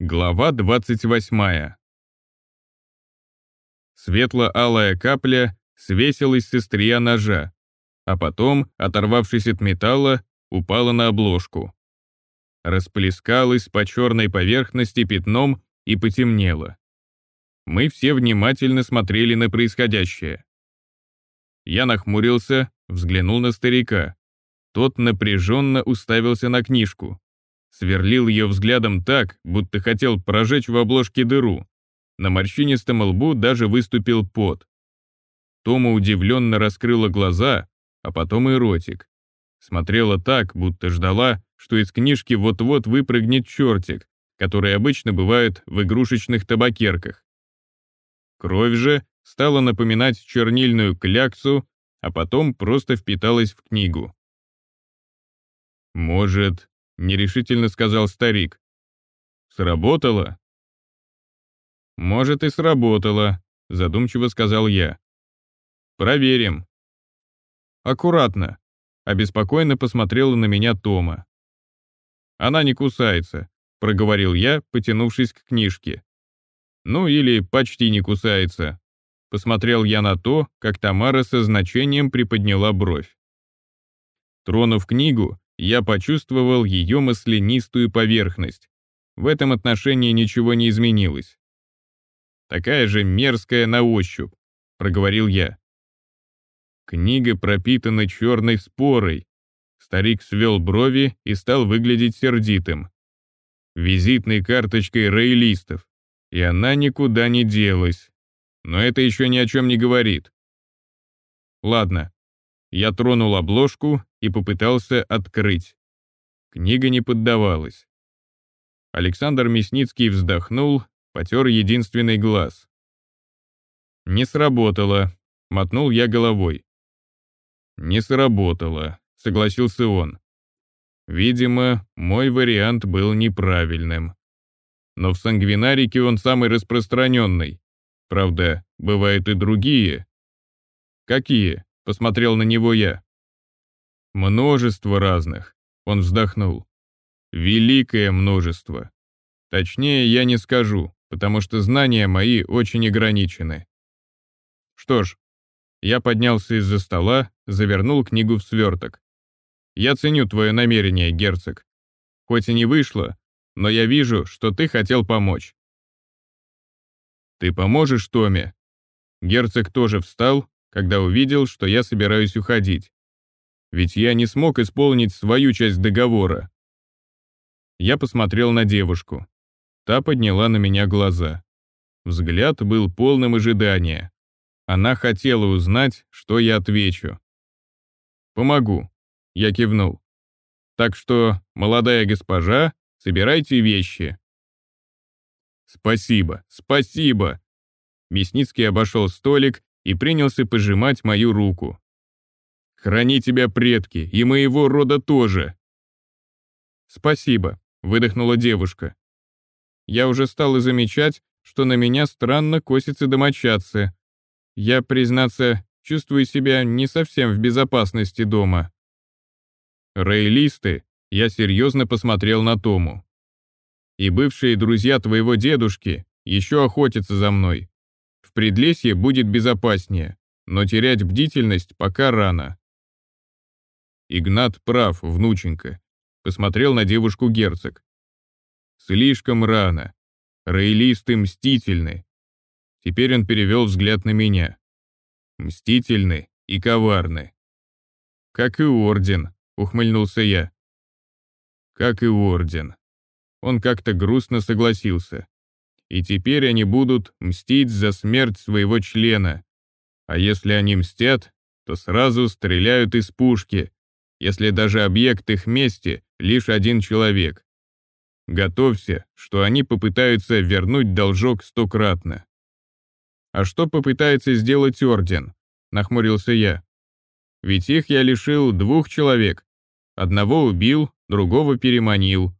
Глава 28. Светло-алая капля свесилась с острия ножа, а потом, оторвавшись от металла, упала на обложку. Расплескалась по черной поверхности пятном и потемнела. Мы все внимательно смотрели на происходящее. Я нахмурился, взглянул на старика. Тот напряженно уставился на книжку сверлил ее взглядом так, будто хотел прожечь в обложке дыру. На морщинистом лбу даже выступил пот. Тома удивленно раскрыла глаза, а потом и ротик. Смотрела так, будто ждала, что из книжки вот-вот выпрыгнет чертик, который обычно бывает в игрушечных табакерках. Кровь же стала напоминать чернильную кляксу, а потом просто впиталась в книгу. Может, — нерешительно сказал старик. «Сработало?» «Может, и сработало», — задумчиво сказал я. «Проверим». «Аккуратно», — обеспокоенно посмотрела на меня Тома. «Она не кусается», — проговорил я, потянувшись к книжке. «Ну или почти не кусается», — посмотрел я на то, как Тамара со значением приподняла бровь. Тронув книгу, я почувствовал ее маслянистую поверхность. В этом отношении ничего не изменилось. «Такая же мерзкая на ощупь», — проговорил я. Книга пропитана черной спорой. Старик свел брови и стал выглядеть сердитым. Визитной карточкой рейлистов. И она никуда не делась. Но это еще ни о чем не говорит. Ладно. Я тронул обложку и попытался открыть. Книга не поддавалась. Александр Мясницкий вздохнул, потер единственный глаз. «Не сработало», — мотнул я головой. «Не сработало», — согласился он. «Видимо, мой вариант был неправильным. Но в сангвинарике он самый распространенный. Правда, бывают и другие». «Какие?» — посмотрел на него я. Множество разных, он вздохнул. Великое множество. Точнее, я не скажу, потому что знания мои очень ограничены. Что ж, я поднялся из-за стола, завернул книгу в сверток. Я ценю твое намерение, герцог. Хоть и не вышло, но я вижу, что ты хотел помочь. Ты поможешь Томе? Герцог тоже встал, когда увидел, что я собираюсь уходить ведь я не смог исполнить свою часть договора. Я посмотрел на девушку. Та подняла на меня глаза. Взгляд был полным ожидания. Она хотела узнать, что я отвечу. «Помогу», — я кивнул. «Так что, молодая госпожа, собирайте вещи». «Спасибо, спасибо!» Мясницкий обошел столик и принялся пожимать мою руку. Храни тебя предки, и моего рода тоже!» «Спасибо», — выдохнула девушка. «Я уже стала замечать, что на меня странно косятся домочадцы. Я, признаться, чувствую себя не совсем в безопасности дома». «Рейлисты», — я серьезно посмотрел на Тому. «И бывшие друзья твоего дедушки еще охотятся за мной. Предлесье будет безопаснее, но терять бдительность пока рано. Игнат прав, внученька. Посмотрел на девушку герцог. Слишком рано. Роялисты мстительны. Теперь он перевел взгляд на меня. Мстительны и коварны. Как и орден, ухмыльнулся я. Как и орден. Он как-то грустно согласился. И теперь они будут мстить за смерть своего члена. А если они мстят, то сразу стреляют из пушки, если даже объект их мести лишь один человек. Готовься, что они попытаются вернуть должок стократно. А что попытается сделать Орден? Нахмурился я. Ведь их я лишил двух человек. Одного убил, другого переманил.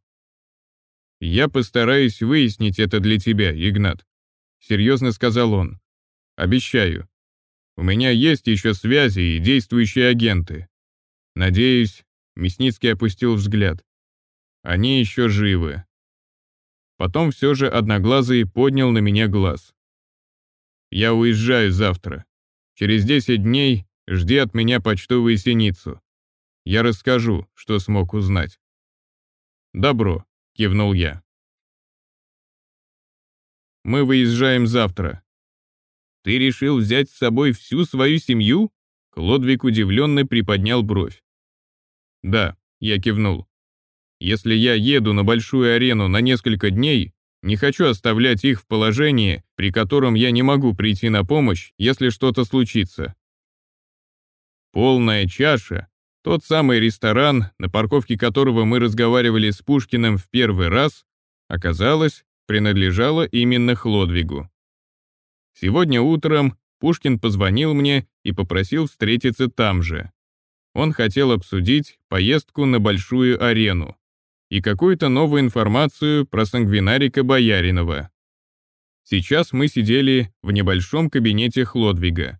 Я постараюсь выяснить это для тебя, Игнат. Серьезно сказал он. Обещаю. У меня есть еще связи и действующие агенты. Надеюсь, Мясницкий опустил взгляд. Они еще живы. Потом все же Одноглазый поднял на меня глаз. «Я уезжаю завтра. Через 10 дней жди от меня почтовую синицу. Я расскажу, что смог узнать». «Добро», — кивнул я. «Мы выезжаем завтра». «Ты решил взять с собой всю свою семью?» Клодвиг удивленно приподнял бровь. «Да», — я кивнул. «Если я еду на большую арену на несколько дней, не хочу оставлять их в положении, при котором я не могу прийти на помощь, если что-то случится». «Полная чаша», тот самый ресторан, на парковке которого мы разговаривали с Пушкиным в первый раз, оказалось, принадлежало именно Хлодвигу. Сегодня утром Пушкин позвонил мне и попросил встретиться там же. Он хотел обсудить поездку на большую арену и какую-то новую информацию про сангвинарика Бояринова. Сейчас мы сидели в небольшом кабинете Хлодвига.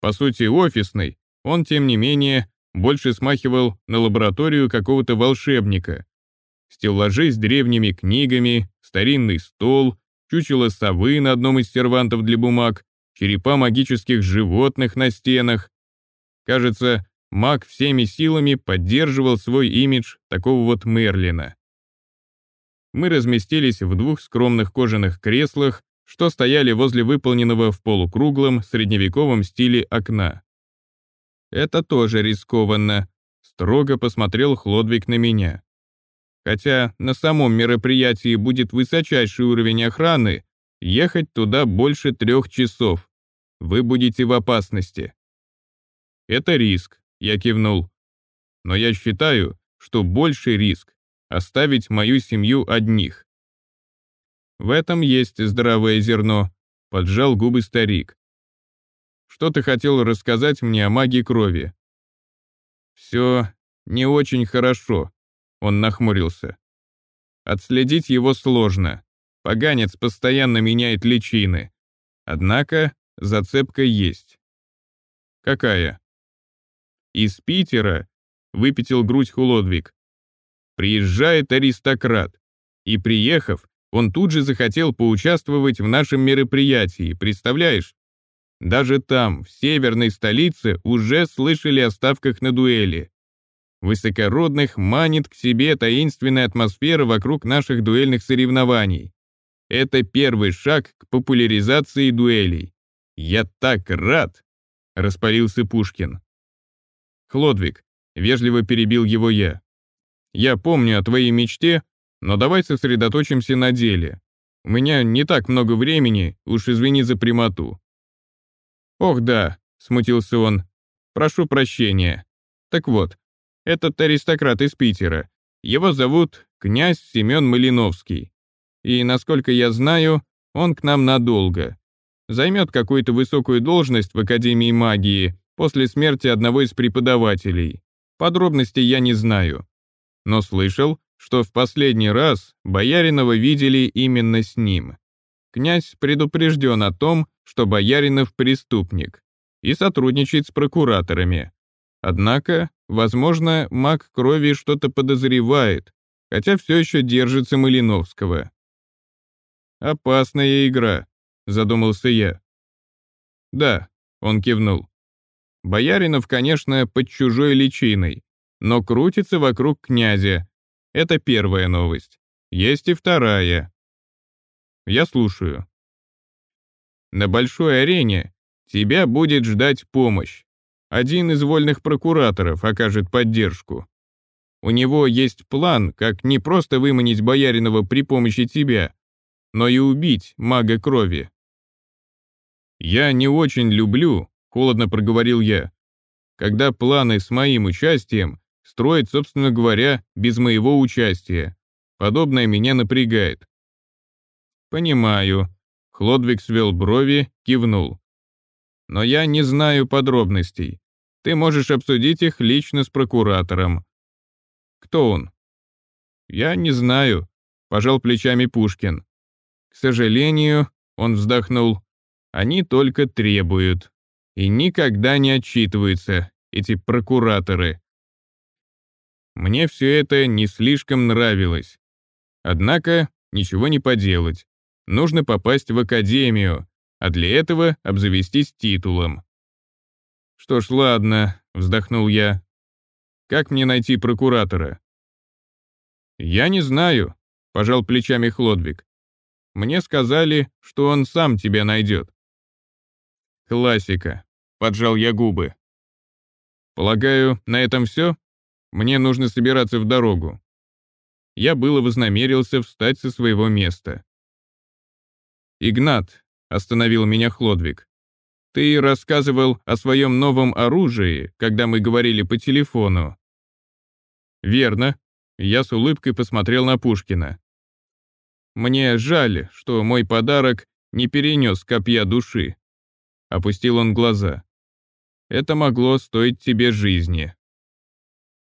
По сути, офисный, он, тем не менее, больше смахивал на лабораторию какого-то волшебника. Стеллажи с древними книгами, старинный стол, чучело совы на одном из сервантов для бумаг, черепа магических животных на стенах. Кажется, маг всеми силами поддерживал свой имидж такого вот Мерлина. Мы разместились в двух скромных кожаных креслах, что стояли возле выполненного в полукруглом средневековом стиле окна. «Это тоже рискованно», — строго посмотрел Хлодвиг на меня. «Хотя на самом мероприятии будет высочайший уровень охраны, ехать туда больше трех часов. Вы будете в опасности». «Это риск», — я кивнул. «Но я считаю, что больший риск — оставить мою семью одних». «В этом есть здравое зерно», — поджал губы старик. «Что ты хотел рассказать мне о магии крови?» «Все не очень хорошо», — он нахмурился. «Отследить его сложно. Поганец постоянно меняет личины. Однако зацепка есть. Какая? Из Питера, выпятил грудь Хулодвиг. Приезжает аристократ. И приехав, он тут же захотел поучаствовать в нашем мероприятии, представляешь? Даже там, в северной столице, уже слышали о ставках на дуэли. Высокородных манит к себе таинственная атмосфера вокруг наших дуэльных соревнований. Это первый шаг к популяризации дуэлей. «Я так рад!» — распалился Пушкин. «Хлодвиг», — вежливо перебил его я. «Я помню о твоей мечте, но давай сосредоточимся на деле. У меня не так много времени, уж извини за прямоту». «Ох да», — смутился он, — «прошу прощения. Так вот, этот аристократ из Питера. Его зовут князь Семен Малиновский. И, насколько я знаю, он к нам надолго займет какую-то высокую должность в Академии магии после смерти одного из преподавателей. Подробностей я не знаю. Но слышал, что в последний раз Бояринова видели именно с ним. Князь предупрежден о том, что Бояринов преступник и сотрудничает с прокураторами. Однако, возможно, маг крови что-то подозревает, хотя все еще держится Малиновского. Опасная игра, задумался я. Да, он кивнул. Бояринов, конечно, под чужой личиной, но крутится вокруг князя. Это первая новость. Есть и вторая. Я слушаю. На большой арене тебя будет ждать помощь. Один из вольных прокураторов окажет поддержку. У него есть план, как не просто выманить Бояринова при помощи тебя, но и убить мага крови. «Я не очень люблю», — холодно проговорил я, «когда планы с моим участием строят, собственно говоря, без моего участия. Подобное меня напрягает». «Понимаю», — Хлодвиг свел брови, кивнул. «Но я не знаю подробностей. Ты можешь обсудить их лично с прокуратором». «Кто он?» «Я не знаю», — пожал плечами Пушкин. К сожалению, он вздохнул, они только требуют. И никогда не отчитываются, эти прокураторы. Мне все это не слишком нравилось. Однако ничего не поделать. Нужно попасть в академию, а для этого обзавестись титулом. Что ж, ладно, вздохнул я. Как мне найти прокуратора? Я не знаю, пожал плечами Хлодвиг. Мне сказали, что он сам тебя найдет. Классика, поджал я губы. Полагаю, на этом все? Мне нужно собираться в дорогу. Я было вознамерился встать со своего места. «Игнат», — остановил меня Хлодвиг, — «ты рассказывал о своем новом оружии, когда мы говорили по телефону». «Верно», — я с улыбкой посмотрел на Пушкина. «Мне жаль, что мой подарок не перенес копья души». Опустил он глаза. «Это могло стоить тебе жизни».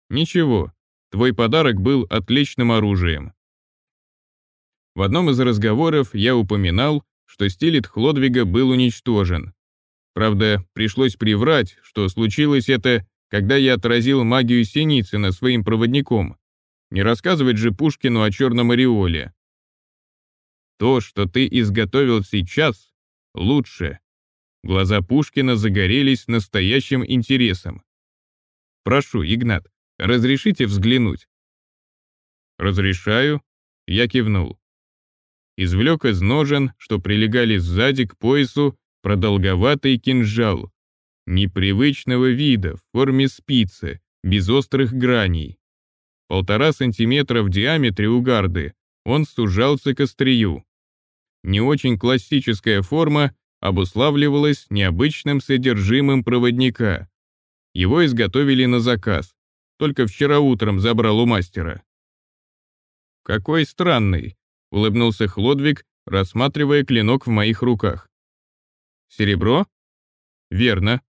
«Ничего, твой подарок был отличным оружием. В одном из разговоров я упоминал, что стилет Хлодвига был уничтожен. Правда, пришлось приврать, что случилось это, когда я отразил магию Синицына своим проводником. Не рассказывать же Пушкину о черном ореоле. То, что ты изготовил сейчас, лучше. Глаза Пушкина загорелись настоящим интересом. Прошу, Игнат, разрешите взглянуть? Разрешаю. Я кивнул извлек из ножен, что прилегали сзади к поясу, продолговатый кинжал. Непривычного вида, в форме спицы, без острых граней. Полтора сантиметра в диаметре у гарды, он сужался к острию. Не очень классическая форма обуславливалась необычным содержимым проводника. Его изготовили на заказ, только вчера утром забрал у мастера. Какой странный, улыбнулся Хлодвиг, рассматривая клинок в моих руках. Серебро? Верно.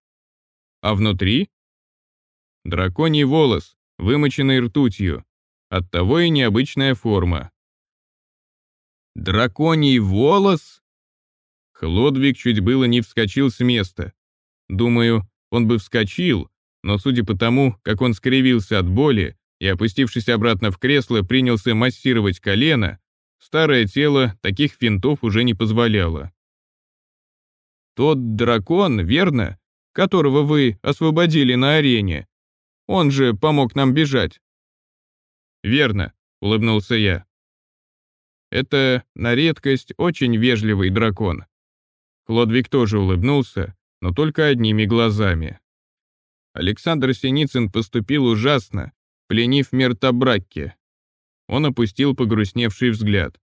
А внутри? Драконий волос, вымоченный ртутью. Оттого и необычная форма. Драконий волос? Хлодвиг чуть было не вскочил с места. Думаю, он бы вскочил, но судя по тому, как он скривился от боли и, опустившись обратно в кресло, принялся массировать колено, Старое тело таких финтов уже не позволяло. «Тот дракон, верно? Которого вы освободили на арене. Он же помог нам бежать». «Верно», — улыбнулся я. «Это, на редкость, очень вежливый дракон». Клодвиг тоже улыбнулся, но только одними глазами. Александр Синицын поступил ужасно, пленив Мертабракке, он опустил погрустневший взгляд.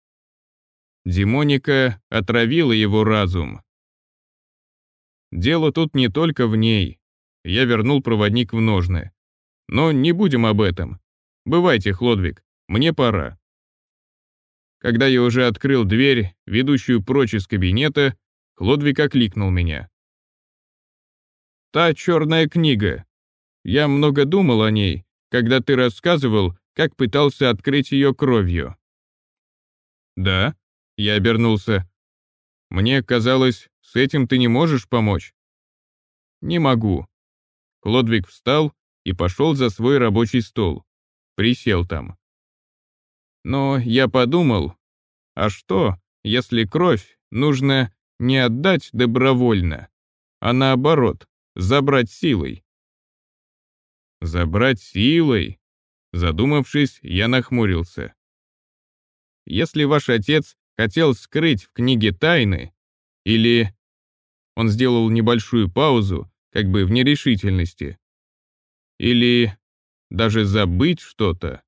Демоника отравила его разум. Дело тут не только в ней. Я вернул проводник в ножны. Но не будем об этом. Бывайте, Хлодвиг, мне пора. Когда я уже открыл дверь, ведущую прочь из кабинета, Хлодвиг окликнул меня. «Та черная книга. Я много думал о ней, когда ты рассказывал, как пытался открыть ее кровью. «Да», — я обернулся. «Мне казалось, с этим ты не можешь помочь». «Не могу». Клодвиг встал и пошел за свой рабочий стол. Присел там. Но я подумал, а что, если кровь нужно не отдать добровольно, а наоборот, забрать силой? Забрать силой? Задумавшись, я нахмурился. Если ваш отец хотел скрыть в книге тайны, или... Он сделал небольшую паузу, как бы в нерешительности. Или даже забыть что-то,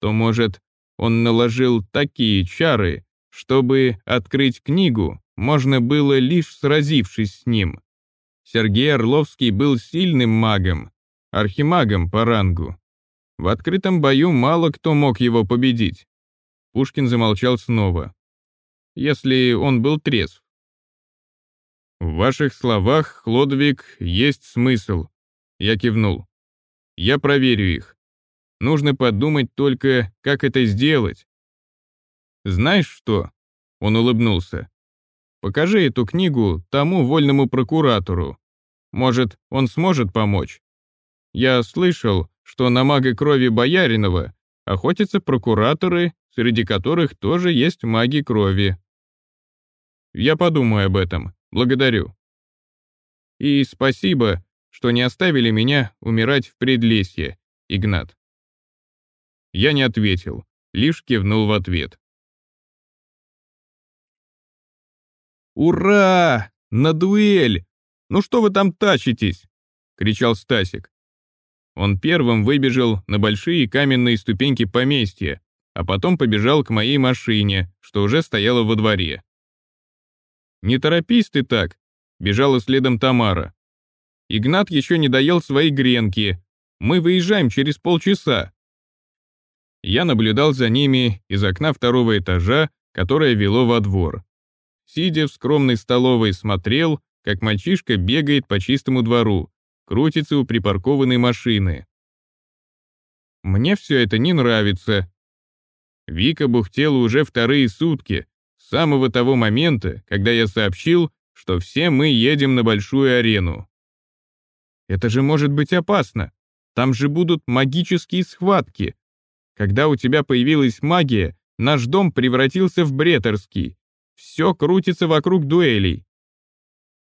то, может, он наложил такие чары, чтобы открыть книгу можно было лишь сразившись с ним. Сергей Орловский был сильным магом, архимагом по рангу. В открытом бою мало кто мог его победить. Пушкин замолчал снова. Если он был трезв. В ваших словах, Хлодвиг, есть смысл. Я кивнул. Я проверю их. Нужно подумать только, как это сделать. Знаешь что? Он улыбнулся. Покажи эту книгу тому вольному прокуратору. Может, он сможет помочь. Я слышал, что на мага крови Бояринова охотятся прокураторы, среди которых тоже есть маги крови. Я подумаю об этом. Благодарю. И спасибо, что не оставили меня умирать в предлесье, Игнат. Я не ответил, лишь кивнул в ответ. «Ура! На дуэль! Ну что вы там тащитесь?» — кричал Стасик. Он первым выбежал на большие каменные ступеньки поместья, а потом побежал к моей машине, что уже стояла во дворе. «Не торопись ты так», — бежала следом Тамара. «Игнат еще не доел свои гренки. Мы выезжаем через полчаса». Я наблюдал за ними из окна второго этажа, которое вело во двор. Сидя в скромной столовой, смотрел, как мальчишка бегает по чистому двору, крутится у припаркованной машины. Мне все это не нравится. Вика бухтела уже вторые сутки, с самого того момента, когда я сообщил, что все мы едем на большую арену. Это же может быть опасно. Там же будут магические схватки. Когда у тебя появилась магия, наш дом превратился в бретерский. Все крутится вокруг дуэлей.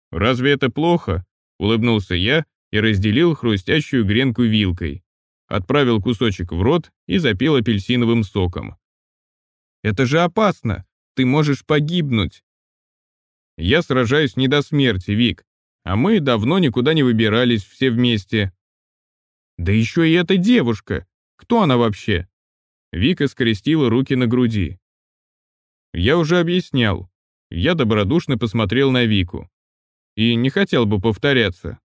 «Разве это плохо?» — улыбнулся я и разделил хрустящую гренку вилкой. Отправил кусочек в рот и запил апельсиновым соком. «Это же опасно! Ты можешь погибнуть. Я сражаюсь не до смерти, Вик, а мы давно никуда не выбирались все вместе. Да еще и эта девушка. Кто она вообще? Вика скрестила руки на груди. Я уже объяснял. Я добродушно посмотрел на Вику. И не хотел бы повторяться.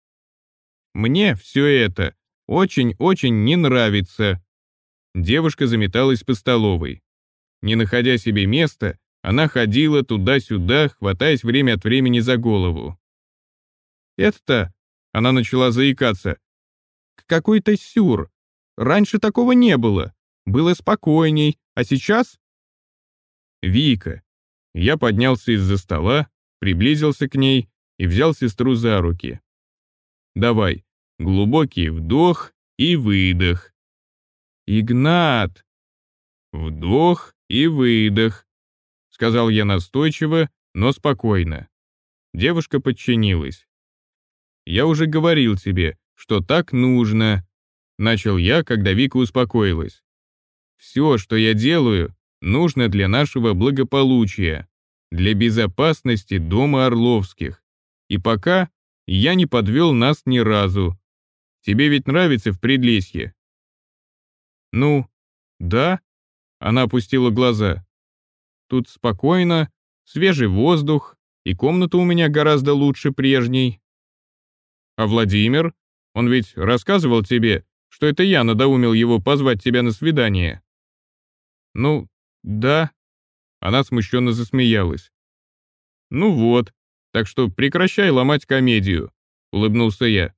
Мне все это очень-очень не нравится. Девушка заметалась по столовой. Не находя себе места, она ходила туда-сюда, хватаясь время от времени за голову. «Это-то...» — она начала заикаться. «Какой-то сюр. Раньше такого не было. Было спокойней, а сейчас...» «Вика». Я поднялся из-за стола, приблизился к ней и взял сестру за руки. «Давай, глубокий вдох и выдох». «Игнат!» Вдох и выдох сказал я настойчиво, но спокойно. Девушка подчинилась. «Я уже говорил тебе, что так нужно», — начал я, когда Вика успокоилась. «Все, что я делаю, нужно для нашего благополучия, для безопасности дома Орловских. И пока я не подвел нас ни разу. Тебе ведь нравится в Предлесье?» «Ну, да», — она опустила глаза. Тут спокойно, свежий воздух, и комната у меня гораздо лучше прежней. А Владимир? Он ведь рассказывал тебе, что это я надоумил его позвать тебя на свидание. Ну, да. Она смущенно засмеялась. Ну вот, так что прекращай ломать комедию, улыбнулся я.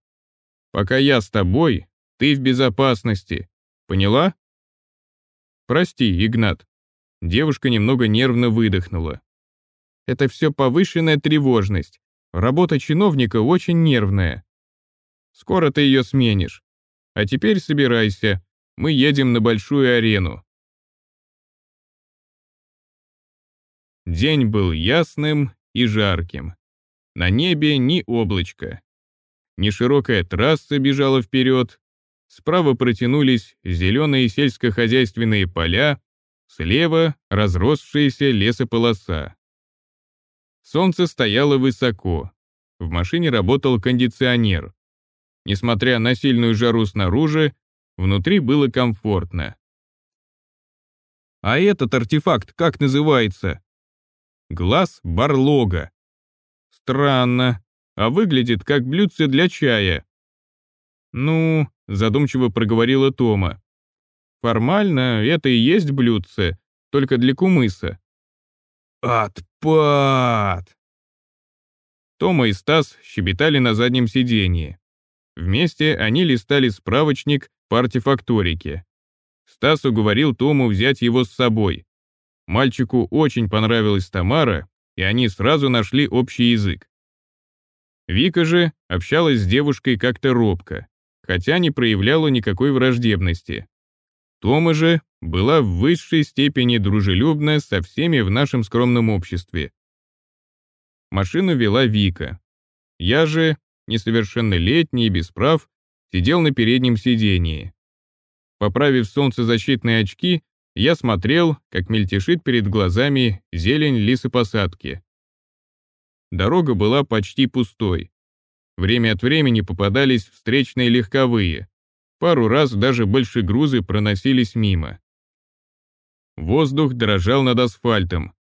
Пока я с тобой, ты в безопасности. Поняла? Прости, Игнат. Девушка немного нервно выдохнула. Это все повышенная тревожность. Работа чиновника очень нервная. Скоро ты ее сменишь. А теперь собирайся. Мы едем на большую арену. День был ясным и жарким. На небе ни облачка. Неширокая трасса бежала вперед. Справа протянулись зеленые сельскохозяйственные поля, Слева разросшаяся лесополоса. Солнце стояло высоко. В машине работал кондиционер. Несмотря на сильную жару снаружи, внутри было комфортно. А этот артефакт как называется? Глаз барлога. Странно, а выглядит как блюдце для чая. Ну, задумчиво проговорила Тома. Формально это и есть блюдце, только для кумыса. Отпад! Тома и Стас щебетали на заднем сиденье. Вместе они листали справочник по артефакторике. Стас уговорил Тому взять его с собой. Мальчику очень понравилась Тамара, и они сразу нашли общий язык. Вика же общалась с девушкой как-то робко, хотя не проявляла никакой враждебности. Тома же была в высшей степени дружелюбна со всеми в нашем скромном обществе. Машину вела Вика. Я же, несовершеннолетний и без прав, сидел на переднем сидении. Поправив солнцезащитные очки, я смотрел, как мельтешит перед глазами зелень лесопосадки. Дорога была почти пустой. Время от времени попадались встречные легковые. Пару раз даже большегрузы проносились мимо. Воздух дрожал над асфальтом.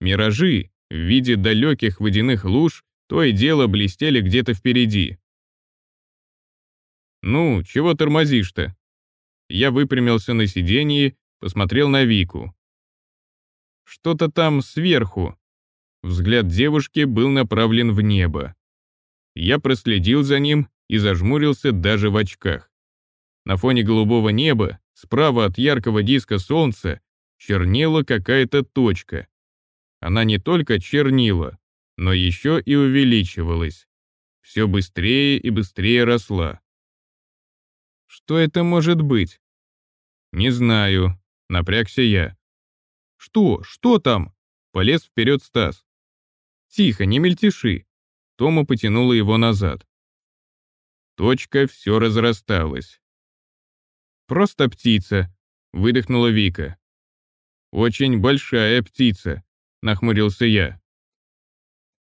Миражи в виде далеких водяных луж то и дело блестели где-то впереди. «Ну, чего тормозишь-то?» Я выпрямился на сиденье, посмотрел на Вику. «Что-то там сверху». Взгляд девушки был направлен в небо. Я проследил за ним и зажмурился даже в очках. На фоне голубого неба, справа от яркого диска солнца, чернела какая-то точка. Она не только чернила, но еще и увеличивалась. Все быстрее и быстрее росла. Что это может быть? Не знаю, напрягся я. Что? Что там? Полез вперед Стас. Тихо, не мельтеши. Тома потянула его назад. Точка все разрасталась. «Просто птица», — выдохнула Вика. «Очень большая птица», — нахмурился я.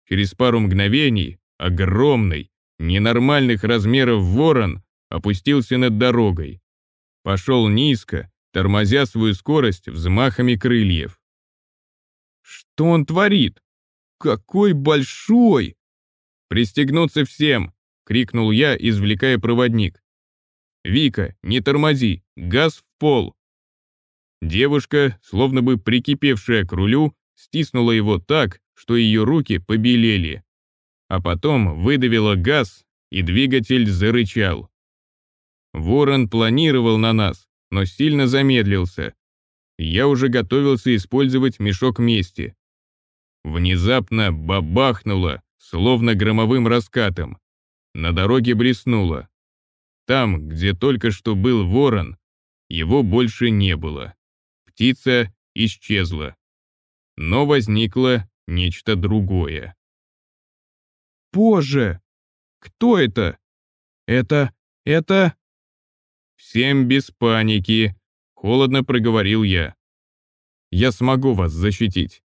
Через пару мгновений огромный, ненормальных размеров ворон опустился над дорогой. Пошел низко, тормозя свою скорость взмахами крыльев. «Что он творит? Какой большой!» «Пристегнуться всем!» — крикнул я, извлекая проводник. «Вика, не тормози, газ в пол!» Девушка, словно бы прикипевшая к рулю, стиснула его так, что ее руки побелели. А потом выдавила газ, и двигатель зарычал. Ворон планировал на нас, но сильно замедлился. Я уже готовился использовать мешок мести. Внезапно бабахнуло, словно громовым раскатом. На дороге блеснуло. Там, где только что был ворон, его больше не было. Птица исчезла. Но возникло нечто другое. «Боже! Кто это? Это... это...» «Всем без паники», — холодно проговорил я. «Я смогу вас защитить».